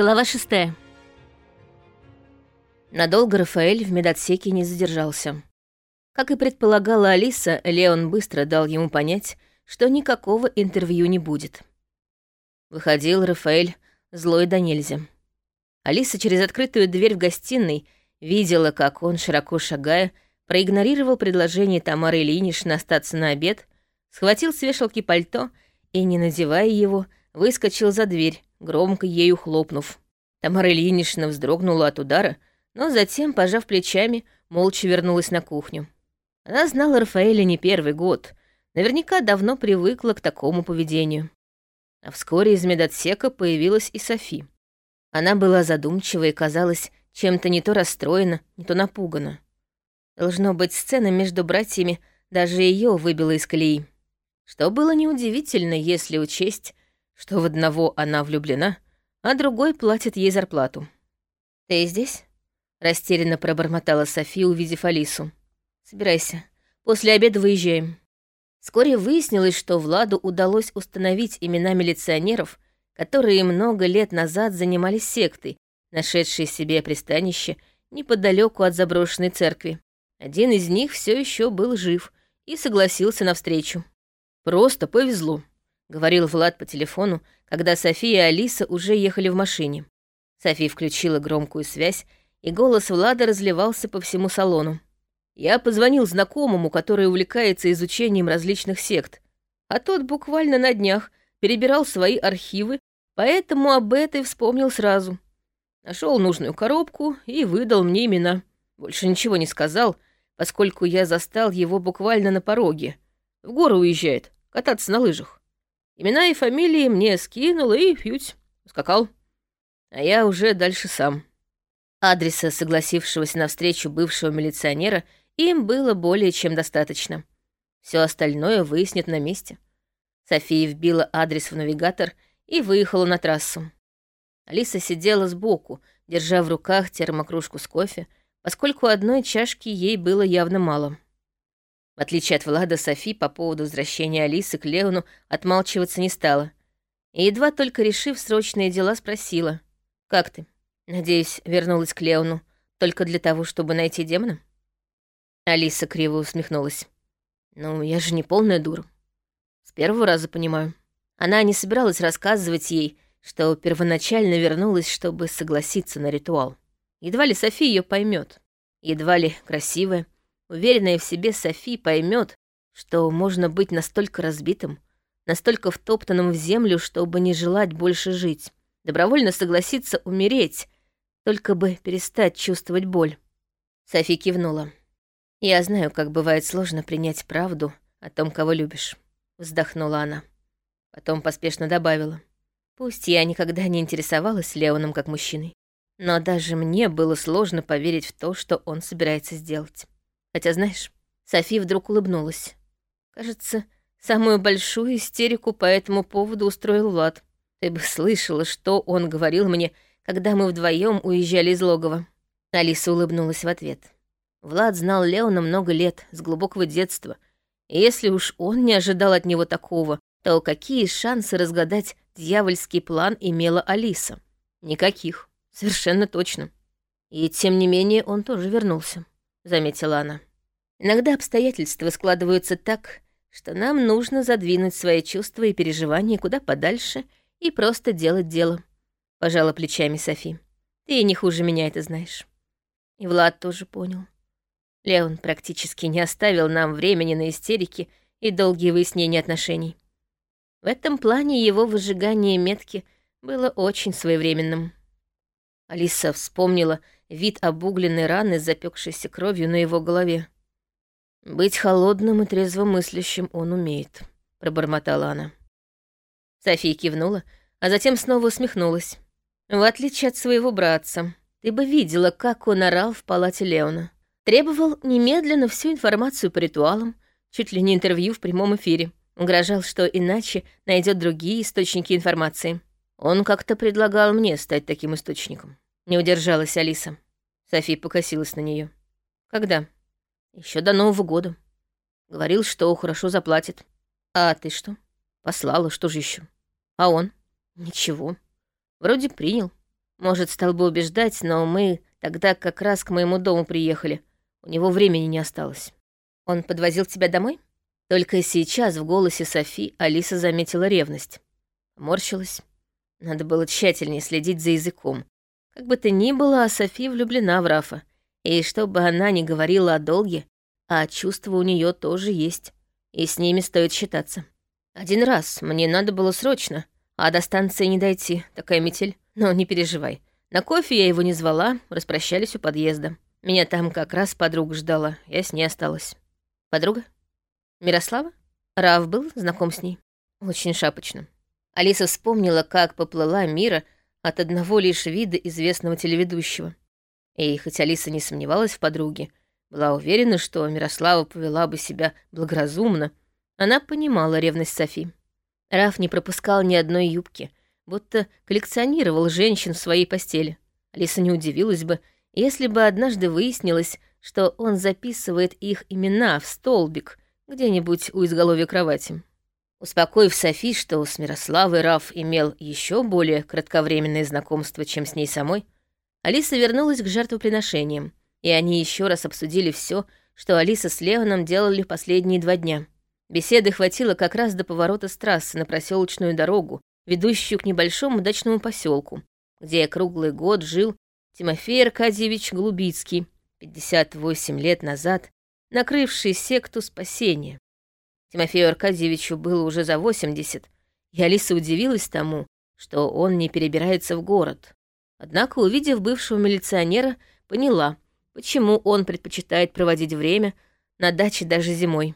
Глава шестая. Надолго Рафаэль в медотсеке не задержался. Как и предполагала Алиса, Леон быстро дал ему понять, что никакого интервью не будет. Выходил Рафаэль злой до нельзя. Алиса через открытую дверь в гостиной видела, как он, широко шагая, проигнорировал предложение Тамары Ильиничны остаться на обед, схватил с вешалки пальто и, не надевая его, выскочил за дверь, громко ею хлопнув. Тамара Ильинична вздрогнула от удара, но затем, пожав плечами, молча вернулась на кухню. Она знала Рафаэля не первый год, наверняка давно привыкла к такому поведению. А вскоре из медотсека появилась и Софи. Она была задумчива и казалась чем-то не то расстроена, не то напугана. Должно быть, сцена между братьями даже ее выбила из колеи. Что было неудивительно, если учесть, что в одного она влюблена, а другой платит ей зарплату. «Ты здесь?» — растерянно пробормотала София, увидев Алису. «Собирайся. После обеда выезжаем». Вскоре выяснилось, что Владу удалось установить имена милиционеров, которые много лет назад занимались сектой, нашедшей себе пристанище неподалеку от заброшенной церкви. Один из них все еще был жив и согласился на встречу. «Просто повезло», — говорил Влад по телефону, когда София и Алиса уже ехали в машине. София включила громкую связь, и голос Влада разливался по всему салону. Я позвонил знакомому, который увлекается изучением различных сект, а тот буквально на днях перебирал свои архивы, поэтому об этой вспомнил сразу. Нашел нужную коробку и выдал мне имена. Больше ничего не сказал — поскольку я застал его буквально на пороге. В гору уезжает, кататься на лыжах. Имена и фамилии мне скинул и фьють, скакал. А я уже дальше сам. Адреса согласившегося на встречу бывшего милиционера им было более чем достаточно. Все остальное выяснят на месте. София вбила адрес в навигатор и выехала на трассу. Алиса сидела сбоку, держа в руках термокружку с кофе, поскольку одной чашки ей было явно мало. В отличие от Влада, Софи по поводу возвращения Алисы к Леону отмалчиваться не стала. И едва только решив срочные дела, спросила. «Как ты? Надеюсь, вернулась к Леону только для того, чтобы найти демона?» Алиса криво усмехнулась. «Ну, я же не полная дура. С первого раза понимаю». Она не собиралась рассказывать ей, что первоначально вернулась, чтобы согласиться на ритуал. Едва ли Софи ее поймет. Едва ли красивая, уверенная в себе Софи поймет, что можно быть настолько разбитым, настолько втоптанным в землю, чтобы не желать больше жить, добровольно согласиться умереть, только бы перестать чувствовать боль. Софи кивнула. «Я знаю, как бывает сложно принять правду о том, кого любишь», — вздохнула она. Потом поспешно добавила. «Пусть я никогда не интересовалась Леоном как мужчиной, но даже мне было сложно поверить в то, что он собирается сделать. Хотя, знаешь, Софи вдруг улыбнулась. Кажется, самую большую истерику по этому поводу устроил Влад. Ты бы слышала, что он говорил мне, когда мы вдвоем уезжали из логова. Алиса улыбнулась в ответ. Влад знал Леона много лет, с глубокого детства. И если уж он не ожидал от него такого, то какие шансы разгадать дьявольский план имела Алиса? Никаких. Совершенно точно. И тем не менее он тоже вернулся, заметила она. Иногда обстоятельства складываются так, что нам нужно задвинуть свои чувства и переживания куда подальше и просто делать дело. Пожала плечами Софи. Ты не хуже меня это знаешь. И Влад тоже понял. Леон практически не оставил нам времени на истерики и долгие выяснения отношений. В этом плане его выжигание метки было очень своевременным. Алиса вспомнила вид обугленной раны, запекшейся кровью на его голове. «Быть холодным и трезвомыслящим он умеет», — пробормотала она. София кивнула, а затем снова усмехнулась. «В отличие от своего братца, ты бы видела, как он орал в палате Леона. Требовал немедленно всю информацию по ритуалам, чуть ли не интервью в прямом эфире. Угрожал, что иначе найдет другие источники информации. Он как-то предлагал мне стать таким источником. Не удержалась Алиса. София покосилась на нее. Когда? Еще до Нового года. Говорил, что хорошо заплатит. А ты что? Послала, что же еще? А он? Ничего. Вроде принял. Может, стал бы убеждать, но мы тогда как раз к моему дому приехали. У него времени не осталось. Он подвозил тебя домой? Только сейчас в голосе Софи Алиса заметила ревность. Морщилась. Надо было тщательнее следить за языком. Как бы то ни было, Софи влюблена в Рафа. И чтобы она не говорила о долге, а чувства у нее тоже есть. И с ними стоит считаться. Один раз мне надо было срочно, а до станции не дойти, такая метель. Но не переживай. На кофе я его не звала, распрощались у подъезда. Меня там как раз подруга ждала, я с ней осталась. Подруга? Мирослава? Рав был знаком с ней? Очень шапочно. Алиса вспомнила, как поплыла Мира от одного лишь вида известного телеведущего. И хоть Алиса не сомневалась в подруге, была уверена, что Мирослава повела бы себя благоразумно, она понимала ревность Софи. Раф не пропускал ни одной юбки, будто коллекционировал женщин в своей постели. Алиса не удивилась бы, если бы однажды выяснилось, что он записывает их имена в столбик где-нибудь у изголовья кровати. Успокоив Софи, что с Мирославой Раф имел еще более кратковременное знакомство, чем с ней самой, Алиса вернулась к жертвоприношениям, и они еще раз обсудили все, что Алиса с Леоном делали последние два дня. Беседы хватило как раз до поворота с трассы на проселочную дорогу, ведущую к небольшому дачному поселку, где круглый год жил Тимофей Аркадьевич Голубицкий, 58 лет назад, накрывший секту спасения. Тимофею Аркадьевичу было уже за 80, и Алиса удивилась тому, что он не перебирается в город. Однако, увидев бывшего милиционера, поняла, почему он предпочитает проводить время на даче даже зимой.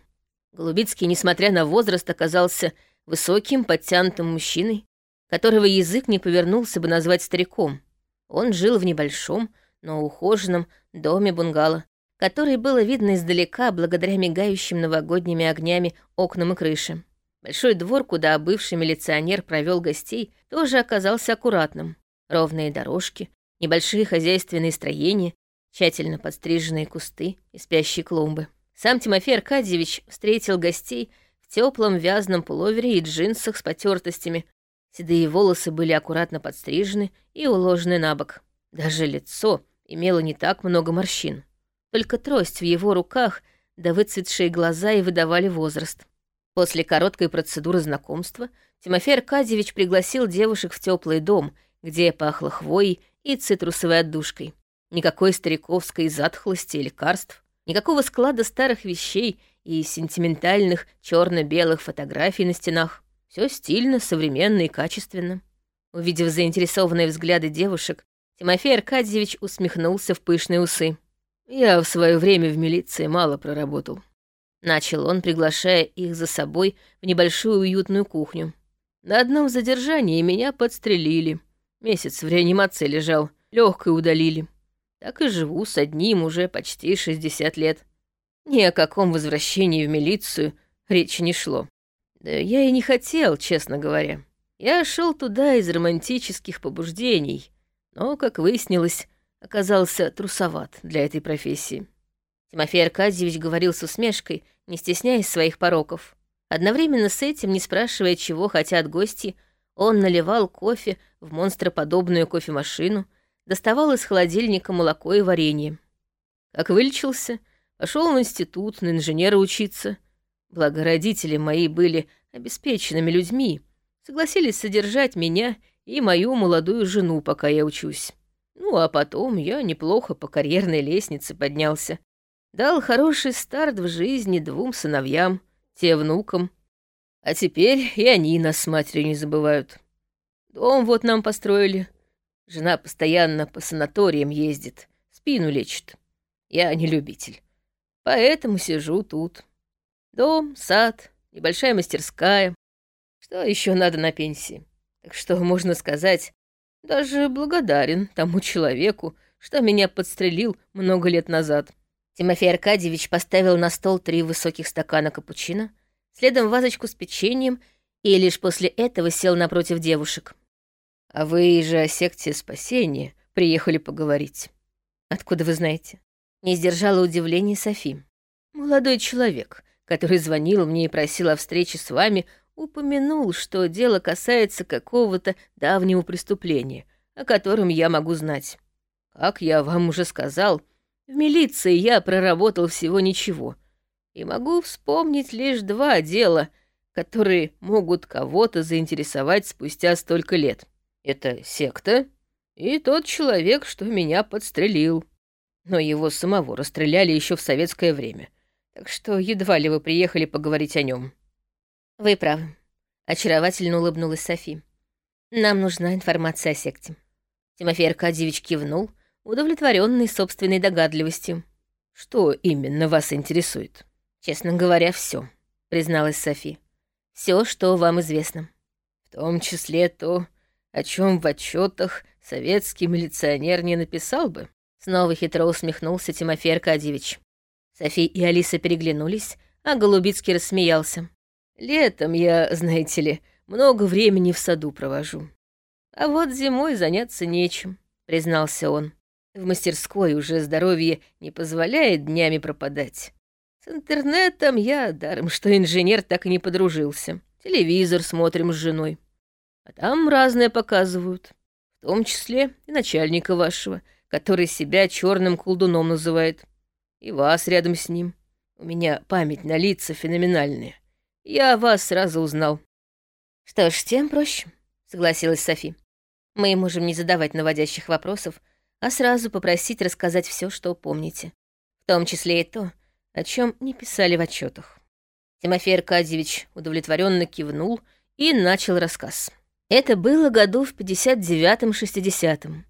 Голубицкий, несмотря на возраст, оказался высоким, подтянутым мужчиной, которого язык не повернулся бы назвать стариком. Он жил в небольшом, но ухоженном доме-бунгало, который было видно издалека благодаря мигающим новогодними огнями окнам и крыше. Большой двор, куда бывший милиционер провел гостей, тоже оказался аккуратным. Ровные дорожки, небольшие хозяйственные строения, тщательно подстриженные кусты и спящие клумбы. Сам Тимофей Аркадьевич встретил гостей в теплом вязаном пуловере и джинсах с потертостями. Седые волосы были аккуратно подстрижены и уложены на бок. Даже лицо имело не так много морщин. Только трость в его руках да выцветшие глаза и выдавали возраст. После короткой процедуры знакомства Тимофей Аркадьевич пригласил девушек в теплый дом, где пахло хвоей и цитрусовой отдушкой. Никакой стариковской затхлости и лекарств, никакого склада старых вещей и сентиментальных черно-белых фотографий на стенах. Все стильно, современно и качественно. Увидев заинтересованные взгляды девушек, Тимофей Аркадьевич усмехнулся в пышные усы. Я в свое время в милиции мало проработал. Начал он, приглашая их за собой в небольшую уютную кухню. На одном задержании меня подстрелили. Месяц в реанимации лежал, легкой удалили. Так и живу с одним уже почти 60 лет. Ни о каком возвращении в милицию речи не шло. Да я и не хотел, честно говоря. Я шел туда из романтических побуждений, но, как выяснилось, оказался трусоват для этой профессии. Тимофей Аркадьевич говорил с усмешкой, не стесняясь своих пороков. Одновременно с этим, не спрашивая, чего хотят гости, он наливал кофе в монстроподобную кофемашину, доставал из холодильника молоко и варенье. Как вылечился, пошел в институт на инженера учиться. Благо родители мои были обеспеченными людьми, согласились содержать меня и мою молодую жену, пока я учусь. Ну, а потом я неплохо по карьерной лестнице поднялся. Дал хороший старт в жизни двум сыновьям, те внукам. А теперь и они нас с матерью не забывают. Дом вот нам построили. Жена постоянно по санаториям ездит, спину лечит. Я не любитель. Поэтому сижу тут. Дом, сад, небольшая мастерская. Что еще надо на пенсии? Так что, можно сказать, даже благодарен тому человеку, что меня подстрелил много лет назад. Тимофей Аркадьевич поставил на стол три высоких стакана капучино, следом вазочку с печеньем и лишь после этого сел напротив девушек. «А вы же о секте спасения приехали поговорить. Откуда вы знаете?» Не сдержала удивления Софи. «Молодой человек, который звонил мне и просил о встрече с вами, упомянул, что дело касается какого-то давнего преступления, о котором я могу знать. Как я вам уже сказал, в милиции я проработал всего ничего, и могу вспомнить лишь два дела, которые могут кого-то заинтересовать спустя столько лет. Это секта и тот человек, что меня подстрелил. Но его самого расстреляли еще в советское время, так что едва ли вы приехали поговорить о нем. Вы правы. Очаровательно улыбнулась Софи. Нам нужна информация о секте. Тимофей Аркадьевич кивнул, удовлетворенный собственной догадливостью. Что именно вас интересует? Честно говоря, все, призналась Софи. Все, что вам известно. В том числе то, о чем в отчетах советский милиционер не написал бы. Снова хитро усмехнулся Тимофей Аркадьевич. Софи и Алиса переглянулись, а Голубицкий рассмеялся. «Летом я, знаете ли, много времени в саду провожу. А вот зимой заняться нечем», — признался он. «В мастерской уже здоровье не позволяет днями пропадать. С интернетом я, даром что инженер, так и не подружился. Телевизор смотрим с женой. А там разное показывают. В том числе и начальника вашего, который себя черным колдуном называет. И вас рядом с ним. У меня память на лица феноменальная. Я вас сразу узнал. Что ж, тем проще, согласилась Софи. Мы можем не задавать наводящих вопросов, а сразу попросить рассказать все, что помните. В том числе и то, о чем не писали в отчетах. Тимофей Аркадьевич удовлетворенно кивнул и начал рассказ. Это было году в 59-60-м.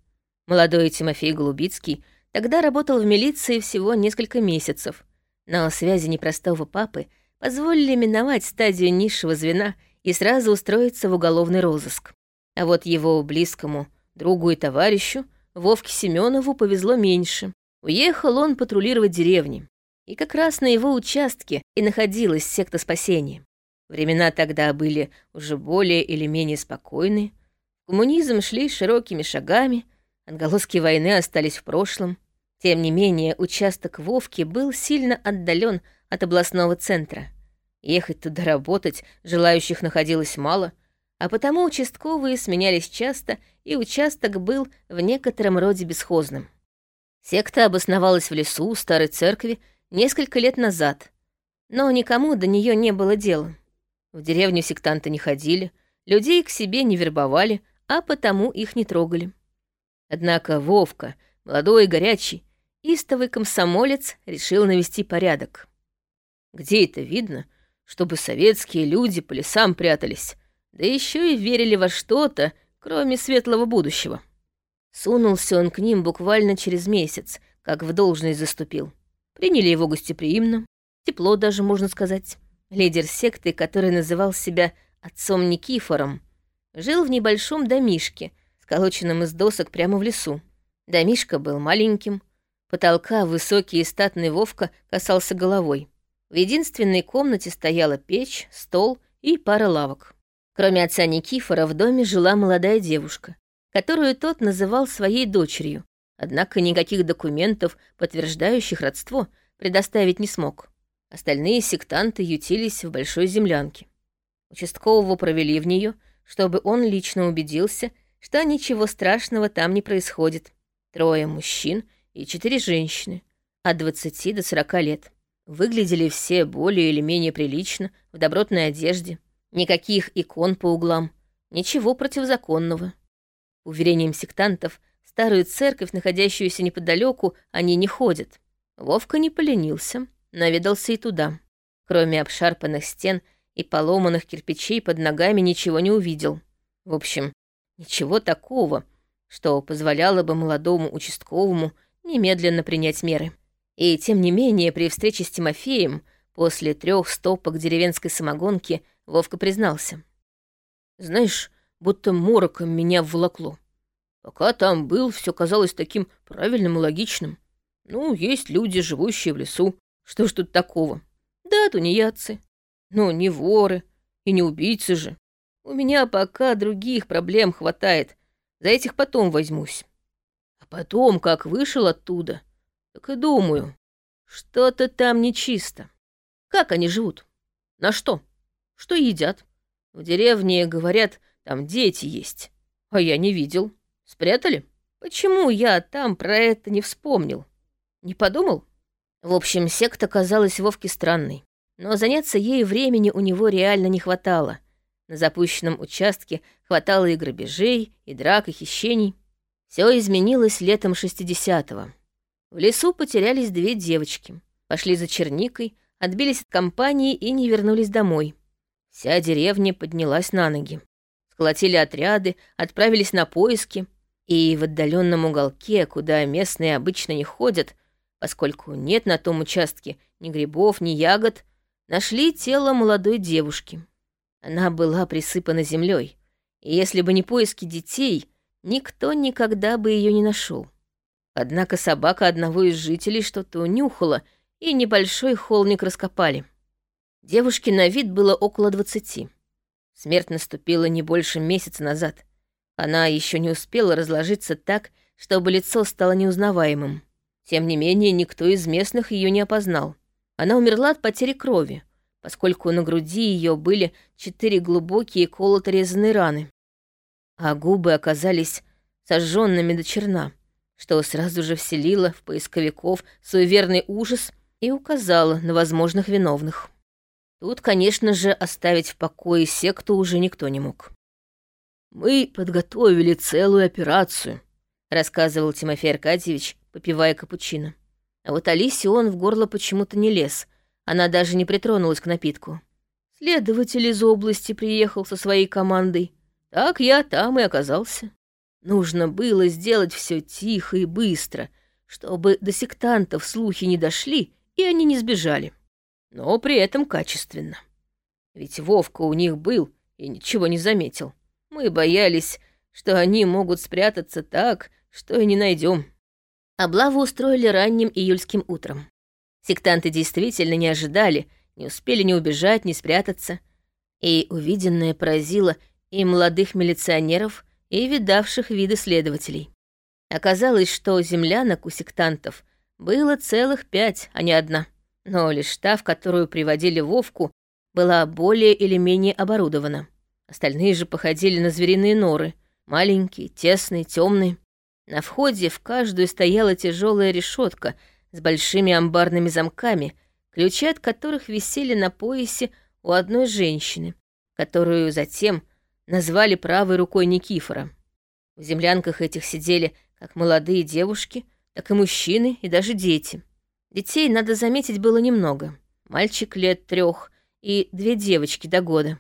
Молодой Тимофей Голубицкий тогда работал в милиции всего несколько месяцев, но связи непростого папы — позволили миновать стадию низшего звена и сразу устроиться в уголовный розыск. А вот его близкому другу и товарищу, Вовке Семенову, повезло меньше. Уехал он патрулировать деревни. И как раз на его участке и находилась секта спасения. Времена тогда были уже более или менее спокойные. Коммунизм шли широкими шагами, отголоски войны остались в прошлом. Тем не менее, участок Вовки был сильно отдален от областного центра. Ехать туда работать желающих находилось мало, а потому участковые сменялись часто, и участок был в некотором роде бесхозным. Секта обосновалась в лесу у старой церкви несколько лет назад, но никому до нее не было дела. В деревню сектанты не ходили, людей к себе не вербовали, а потому их не трогали. Однако Вовка, молодой и горячий, истовый комсомолец, решил навести порядок. Где это видно, чтобы советские люди по лесам прятались, да еще и верили во что-то, кроме светлого будущего. Сунулся он к ним буквально через месяц, как в должность заступил. Приняли его гостеприимно, тепло даже, можно сказать. Лидер секты, который называл себя отцом Никифором, жил в небольшом домишке, сколоченном из досок прямо в лесу. Домишка был маленьким, потолка высокий и статный Вовка касался головой. В единственной комнате стояла печь, стол и пара лавок. Кроме отца Никифора в доме жила молодая девушка, которую тот называл своей дочерью, однако никаких документов, подтверждающих родство, предоставить не смог. Остальные сектанты ютились в большой землянке. Участкового провели в нее, чтобы он лично убедился, что ничего страшного там не происходит. Трое мужчин и четыре женщины, от 20 до 40 лет. Выглядели все более или менее прилично, в добротной одежде. Никаких икон по углам, ничего противозаконного. Уверением сектантов, старую церковь, находящуюся неподалеку, они не ходят. Вовка не поленился, наведался и туда. Кроме обшарпанных стен и поломанных кирпичей под ногами ничего не увидел. В общем, ничего такого, что позволяло бы молодому участковому немедленно принять меры. И тем не менее, при встрече с Тимофеем, после трех стопок деревенской самогонки, Вовка признался. «Знаешь, будто мороком меня вволокло. Пока там был, все казалось таким правильным и логичным. Ну, есть люди, живущие в лесу. Что ж тут такого? Да, тунеядцы. Но не воры и не убийцы же. У меня пока других проблем хватает. За этих потом возьмусь. А потом, как вышел оттуда, так и думаю, что-то там нечисто. Как они живут? На что? Что едят? В деревне, говорят, там дети есть. А я не видел. Спрятали? Почему я там про это не вспомнил? Не подумал? В общем, секта казалась Вовке странной. Но заняться ею времени у него реально не хватало. На запущенном участке хватало и грабежей, и драк, и хищений. Все изменилось летом 60-го. В лесу потерялись две девочки. Пошли за черникой, отбились от компании и не вернулись домой. Вся деревня поднялась на ноги. Сколотили отряды, отправились на поиски. И в отдаленном уголке, куда местные обычно не ходят, поскольку нет на том участке ни грибов, ни ягод, нашли тело молодой девушки. Она была присыпана землей, и если бы не поиски детей, никто никогда бы ее не нашел. Однако собака одного из жителей что-то унюхала, и небольшой холмик раскопали. Девушке на вид было около двадцати. Смерть наступила не больше месяца назад. Она еще не успела разложиться так, чтобы лицо стало неузнаваемым. Тем не менее, никто из местных ее не опознал. Она умерла от потери крови, поскольку на груди ее были четыре глубокие колото-резанные раны. А губы оказались сожженными до черна, что сразу же вселило в поисковиков суеверный ужас и указало на возможных виновных. Тут, конечно же, оставить в покое секту уже никто не мог. «Мы подготовили целую операцию», — рассказывал Тимофей Аркадьевич, попивая капучино. А вот Алисе он в горло почему-то не лез, она даже не притронулась к напитку. Следователь из области приехал со своей командой. Так я там и оказался. Нужно было сделать все тихо и быстро, чтобы до сектантов слухи не дошли, и они не сбежали. Но при этом качественно. Ведь Вовка у них был и ничего не заметил. Мы боялись, что они могут спрятаться так, что и не найдем. Облаву устроили ранним июльским утром. Сектанты действительно не ожидали, не успели ни убежать, ни спрятаться. И увиденное поразило и молодых милиционеров, и видавших виды следователей. Оказалось, что землянок у сектантов было целых пять, а не одна. Но лишь та, в которую приводили Вовку, была более или менее оборудована. Остальные же походили на звериные норы, маленькие, тесные, темные. На входе в каждую стояла тяжелая решетка — с большими амбарными замками, ключи от которых висели на поясе у одной женщины, которую затем назвали правой рукой Никифора. В землянках этих сидели как молодые девушки, так и мужчины и даже дети. Детей, надо заметить, было немного. Мальчик лет трех и две девочки до года.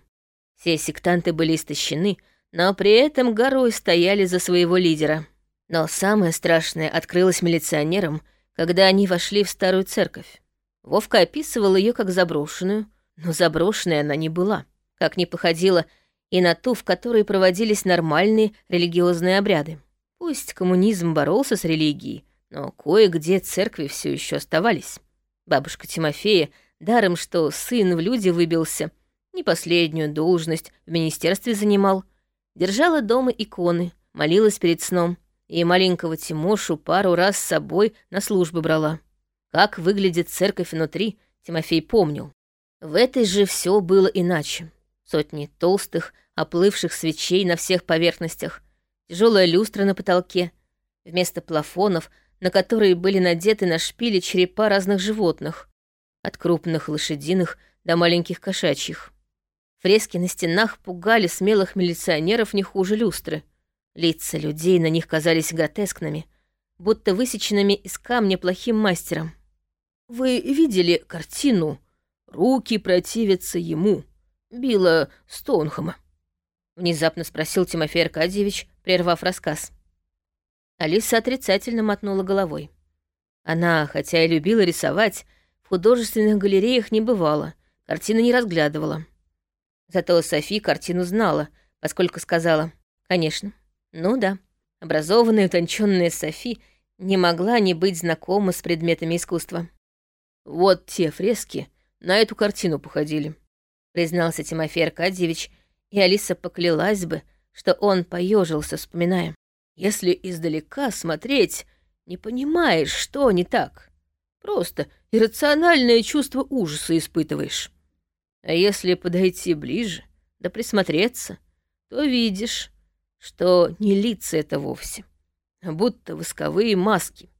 Все сектанты были истощены, но при этом горой стояли за своего лидера. Но самое страшное открылось милиционерам — когда они вошли в старую церковь. Вовка описывал ее как заброшенную, но заброшенной она не была, как не походила и на ту, в которой проводились нормальные религиозные обряды. Пусть коммунизм боролся с религией, но кое-где церкви все еще оставались. Бабушка Тимофея, даром что сын в люди выбился, не последнюю должность в министерстве занимал, держала дома иконы, молилась перед сном, и маленького Тимошу пару раз с собой на службы брала. Как выглядит церковь внутри, Тимофей помнил. В этой же все было иначе. Сотни толстых, оплывших свечей на всех поверхностях, тяжелая люстра на потолке, вместо плафонов, на которые были надеты на шпили черепа разных животных, от крупных лошадиных до маленьких кошачьих. Фрески на стенах пугали смелых милиционеров не хуже люстры — Лица людей на них казались гротескными, будто высеченными из камня плохим мастером. «Вы видели картину «Руки противятся ему» Билла Стоунхэма?» Внезапно спросил Тимофей Аркадьевич, прервав рассказ. Алиса отрицательно мотнула головой. Она, хотя и любила рисовать, в художественных галереях не бывала, картины не разглядывала. Зато Софи картину знала, поскольку сказала «Конечно, ну да, образованная утонченная Софи не могла не быть знакома с предметами искусства. «Вот те фрески на эту картину походили», — признался Тимофей Аркадьевич, и Алиса поклялась бы, что он поежился, вспоминая. «Если издалека смотреть, не понимаешь, что не так. Просто иррациональное чувство ужаса испытываешь. А если подойти ближе, да присмотреться, то видишь, что не лица это вовсе, а будто восковые маски.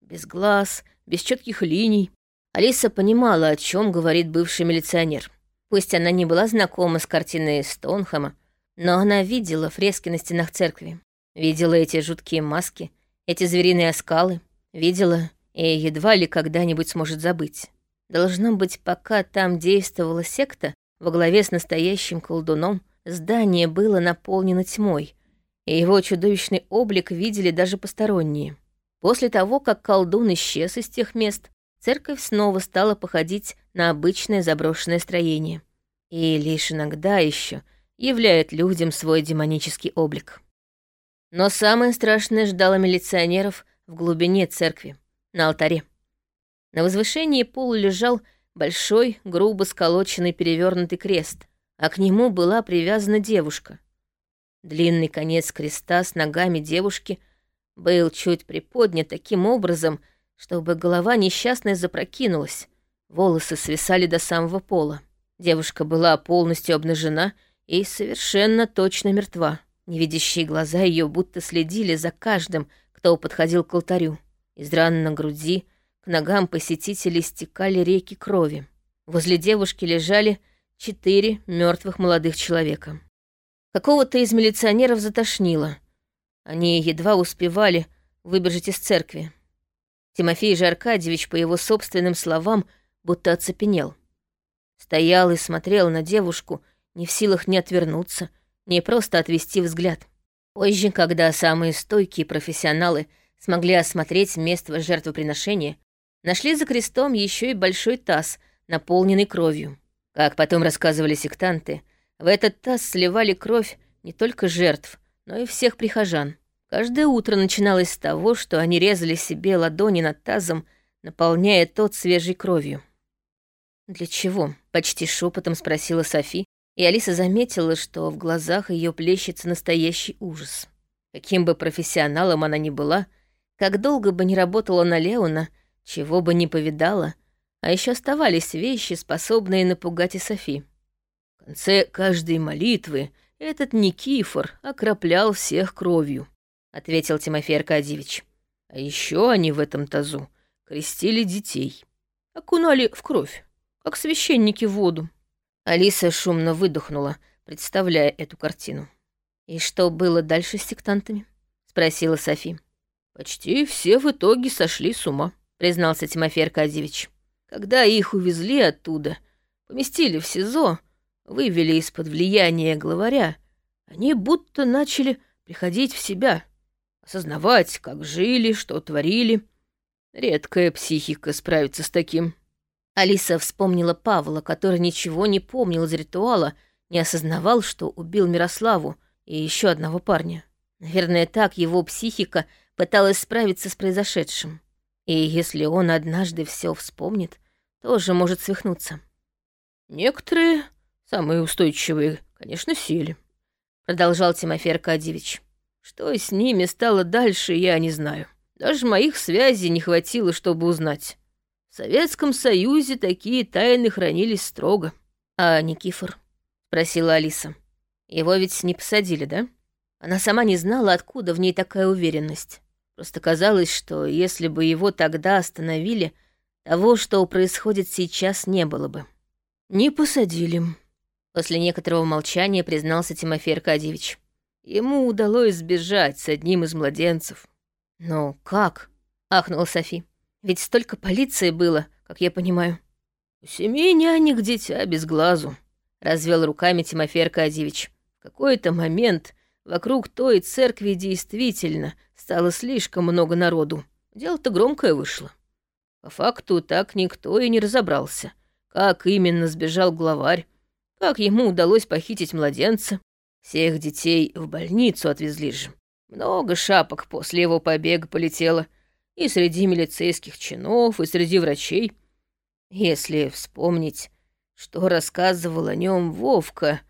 Без глаз, без четких линий. Алиса понимала, о чем говорит бывший милиционер. Пусть она не была знакома с картиной Стоунхэма, но она видела фрески на стенах церкви, видела эти жуткие маски, эти звериные оскалы, видела и едва ли когда-нибудь сможет забыть. Должно быть, пока там действовала секта во главе с настоящим колдуном, здание было наполнено тьмой, и его чудовищный облик видели даже посторонние. После того, как колдун исчез из тех мест, церковь снова стала походить на обычное заброшенное строение. И лишь иногда еще являет людям свой демонический облик. Но самое страшное ждало милиционеров в глубине церкви, на алтаре. На возвышении пола лежал большой, грубо сколоченный перевернутый крест, а к нему была привязана девушка. Длинный конец креста с ногами девушки был чуть приподнят таким образом, чтобы голова несчастной запрокинулась, волосы свисали до самого пола. Девушка была полностью обнажена и совершенно точно мертва. Невидящие глаза ее будто следили за каждым, кто подходил к алтарю. Из ран на груди к ногам посетителей стекали реки крови. Возле девушки лежали четыре мертвых молодых человека. Какого-то из милиционеров затошнило. Они едва успевали выбежать из церкви. Тимофей же Аркадьевич, по его собственным словам, будто оцепенел. Стоял и смотрел на девушку, не в силах ни отвернуться, ни просто отвести взгляд. Позже, когда самые стойкие профессионалы смогли осмотреть место жертвоприношения, нашли за крестом еще и большой таз, наполненный кровью. Как потом рассказывали сектанты, в этот таз сливали кровь не только жертв, но и всех прихожан. Каждое утро начиналось с того, что они резали себе ладони над тазом, наполняя тот свежей кровью. «Для чего?» — почти шепотом спросила Софи, и Алиса заметила, что в глазах ее плещется настоящий ужас. Каким бы профессионалом она ни была, как долго бы ни работала на Леона, чего бы ни повидала, а еще оставались вещи, способные напугать и Софи. В конце каждой молитвы этот Никифор окроплял всех кровью, ответил Тимофей Аркадьевич. А еще они в этом тазу крестили детей, окунали в кровь, как священники в воду. Алиса шумно выдохнула, представляя эту картину. «И что было дальше с сектантами?» — спросила Софи. «Почти все в итоге сошли с ума», — признался Тимофей Аркадьевич. «Когда их увезли оттуда, поместили в СИЗО, вывели из-под влияния главаря, они будто начали приходить в себя, осознавать, как жили, что творили. Редкая психика справится с таким. Алиса вспомнила Павла, который ничего не помнил из ритуала, не осознавал, что убил Мирославу и еще одного парня. Наверное, так его психика пыталась справиться с произошедшим. И если он однажды все вспомнит, тоже может свихнуться. Некоторые Самые устойчивые, конечно, сели. Продолжал Тимофей Аркадьевич. Что с ними стало дальше, я не знаю. Даже моих связей не хватило, чтобы узнать. В Советском Союзе такие тайны хранились строго. А Никифор? Спросила Алиса. Его ведь не посадили, да? Она сама не знала, откуда в ней такая уверенность. Просто казалось, что если бы его тогда остановили, того, что происходит сейчас, не было бы. «Не посадили», После некоторого молчания признался Тимофей Аркадьевич. Ему удалось сбежать с одним из младенцев. «Но как?» — ахнула Софи. «Ведь столько полиции было, как я понимаю». «У семьи нянек дитя без глазу», — развел руками Тимофей Аркадьевич. В какой-то момент вокруг той церкви действительно стало слишком много народу. Дело-то громкое вышло. По факту так никто и не разобрался, как именно сбежал главарь, как ему удалось похитить младенца? Всех детей в больницу отвезли же. Много шапок после его побега полетело. И среди милицейских чинов, и среди врачей. Если вспомнить, что рассказывал о нем Вовка,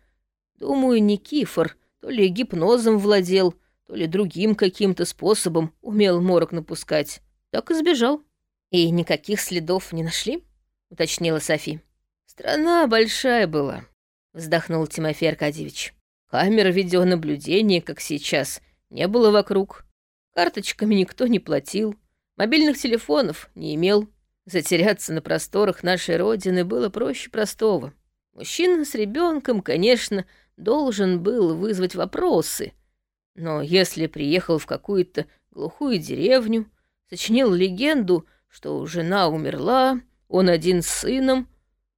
думаю, Никифор то ли гипнозом владел, то ли другим каким-то способом умел морок напускать. Так и сбежал. И никаких следов не нашли? уточнила Софи. Страна большая была вздохнул Тимофей Аркадьевич. Камер видеонаблюдения, как сейчас, не было вокруг. Карточками никто не платил, мобильных телефонов не имел. Затеряться на просторах нашей Родины было проще простого. Мужчина с ребенком, конечно, должен был вызвать вопросы, но если приехал в какую-то глухую деревню, сочинил легенду, что жена умерла, он один с сыном,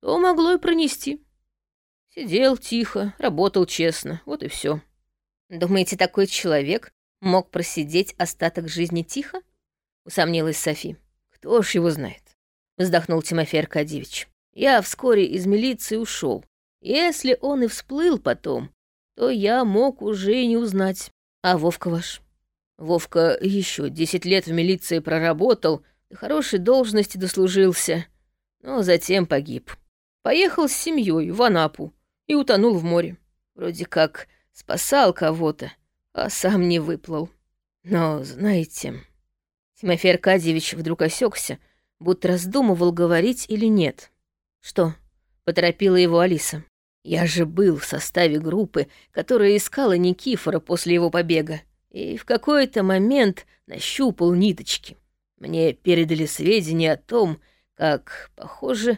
то могло и пронести. Сидел тихо, работал честно, вот и все. Думаете, такой человек мог просидеть остаток жизни тихо? Усомнилась Софи. Кто ж его знает? Вздохнул Тимофей Аркадьевич. Я вскоре из милиции ушел. Если он и всплыл потом, то я мог уже и не узнать. А Вовка ваш? Вовка еще десять лет в милиции проработал, до хорошей должности дослужился, но затем погиб. Поехал с семьей в Анапу и утонул в море. Вроде как спасал кого-то, а сам не выплыл. Но, знаете, Тимофей Аркадьевич вдруг осекся, будто раздумывал, говорить или нет. «Что?» — поторопила его Алиса. «Я же был в составе группы, которая искала Никифора после его побега и в какой-то момент нащупал ниточки. Мне передали сведения о том, как, похоже,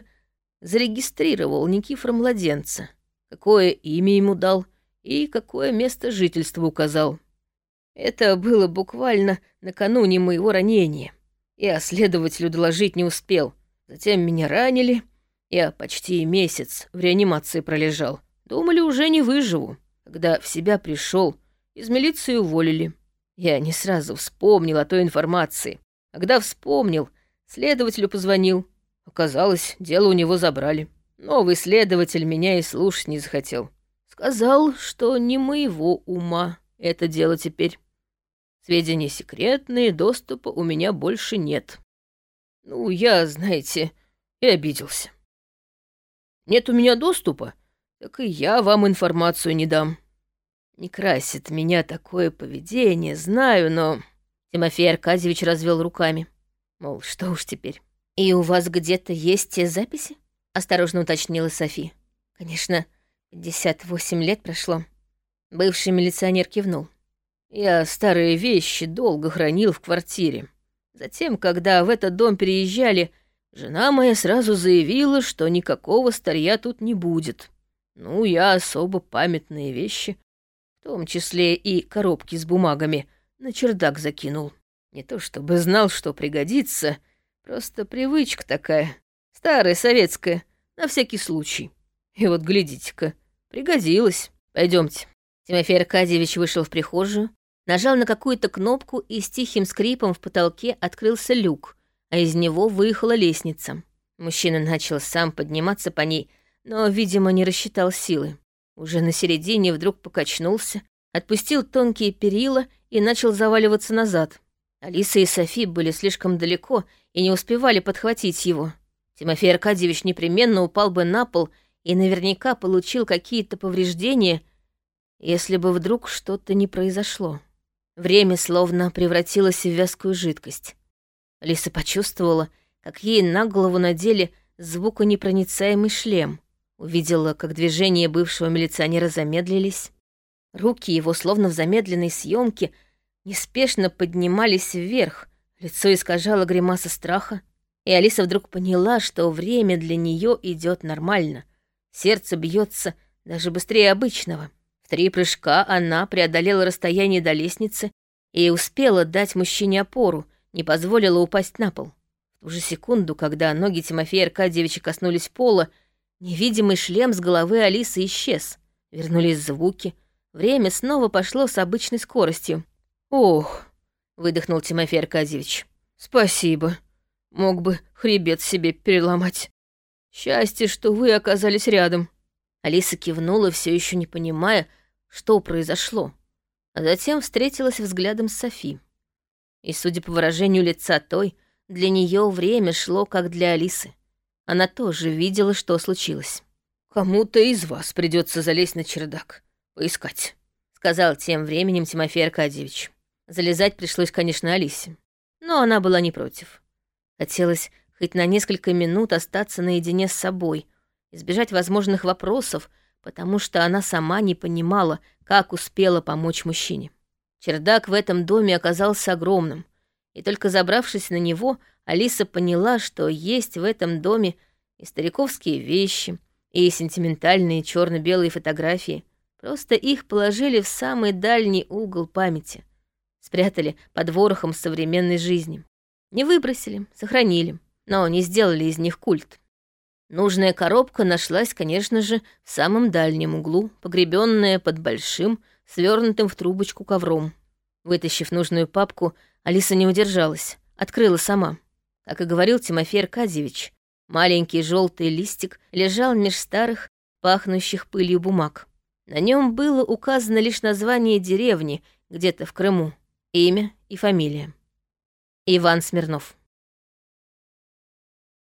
зарегистрировал Никифор младенца, какое имя ему дал и какое место жительства указал. Это было буквально накануне моего ранения. Я следователю доложить не успел. Затем меня ранили. Я почти месяц в реанимации пролежал. Думали, уже не выживу. Когда в себя пришел, из милиции уволили. Я не сразу вспомнил о той информации. Когда вспомнил, следователю позвонил. Оказалось, дело у него забрали. Новый следователь меня и слушать не захотел. Сказал, что не моего ума это дело теперь. Сведения секретные, доступа у меня больше нет. Ну, я, знаете, и обиделся. Нет у меня доступа, так и я вам информацию не дам. Не красит меня такое поведение, знаю, но...» Тимофей Аркадьевич развел руками. Мол, что уж теперь. «И у вас где-то есть те записи?» Осторожно уточнила Софи. «Конечно, 58 лет прошло». Бывший милиционер кивнул. «Я старые вещи долго хранил в квартире. Затем, когда в этот дом переезжали, жена моя сразу заявила, что никакого старья тут не будет. Ну, я особо памятные вещи в том числе и коробки с бумагами, на чердак закинул. Не то чтобы знал, что пригодится, просто привычка такая, старая советская, на всякий случай. И вот глядите-ка, пригодилась. Пойдемте. Тимофей Аркадьевич вышел в прихожую, нажал на какую-то кнопку и с тихим скрипом в потолке открылся люк, а из него выехала лестница. Мужчина начал сам подниматься по ней, но, видимо, не рассчитал силы. Уже на середине вдруг покачнулся, отпустил тонкие перила и начал заваливаться назад. Алиса и Софи были слишком далеко и не успевали подхватить его. Тимофей Аркадьевич непременно упал бы на пол и наверняка получил какие-то повреждения, если бы вдруг что-то не произошло. Время словно превратилось в вязкую жидкость. Алиса почувствовала, как ей на голову надели звуконепроницаемый шлем — Увидела, как движения бывшего милиционера замедлились. Руки его, словно в замедленной съемке, неспешно поднимались вверх, лицо искажало гримаса страха, и Алиса вдруг поняла, что время для нее идет нормально. Сердце бьется даже быстрее обычного. Три прыжка она преодолела расстояние до лестницы и успела дать мужчине опору, не позволила упасть на пол. В ту же секунду, когда ноги Тимофея Аркадьевича коснулись пола, Невидимый шлем с головы Алисы исчез. Вернулись звуки. Время снова пошло с обычной скоростью. «Ох!» — выдохнул Тимофей Аркадьевич. «Спасибо. Мог бы хребет себе переломать. Счастье, что вы оказались рядом». Алиса кивнула, все еще не понимая, что произошло. А затем встретилась взглядом с Софи. И, судя по выражению лица той, для нее время шло, как для Алисы. Она тоже видела, что случилось. «Кому-то из вас придется залезть на чердак, поискать», — сказал тем временем Тимофей Аркадьевич. Залезать пришлось, конечно, Алисе. Но она была не против. Хотелось хоть на несколько минут остаться наедине с собой, избежать возможных вопросов, потому что она сама не понимала, как успела помочь мужчине. Чердак в этом доме оказался огромным, и только забравшись на него, Алиса поняла, что есть в этом доме и стариковские вещи, и сентиментальные черно белые фотографии. Просто их положили в самый дальний угол памяти, спрятали под ворохом современной жизни. Не выбросили, сохранили, но не сделали из них культ. Нужная коробка нашлась, конечно же, в самом дальнем углу, погребенная под большим, свернутым в трубочку ковром. Вытащив нужную папку, Алиса не удержалась, открыла сама. Как и говорил Тимофей Аркадьевич, маленький желтый листик лежал меж старых, пахнущих пылью бумаг. На нем было указано лишь название деревни где-то в Крыму, имя и фамилия. Иван Смирнов.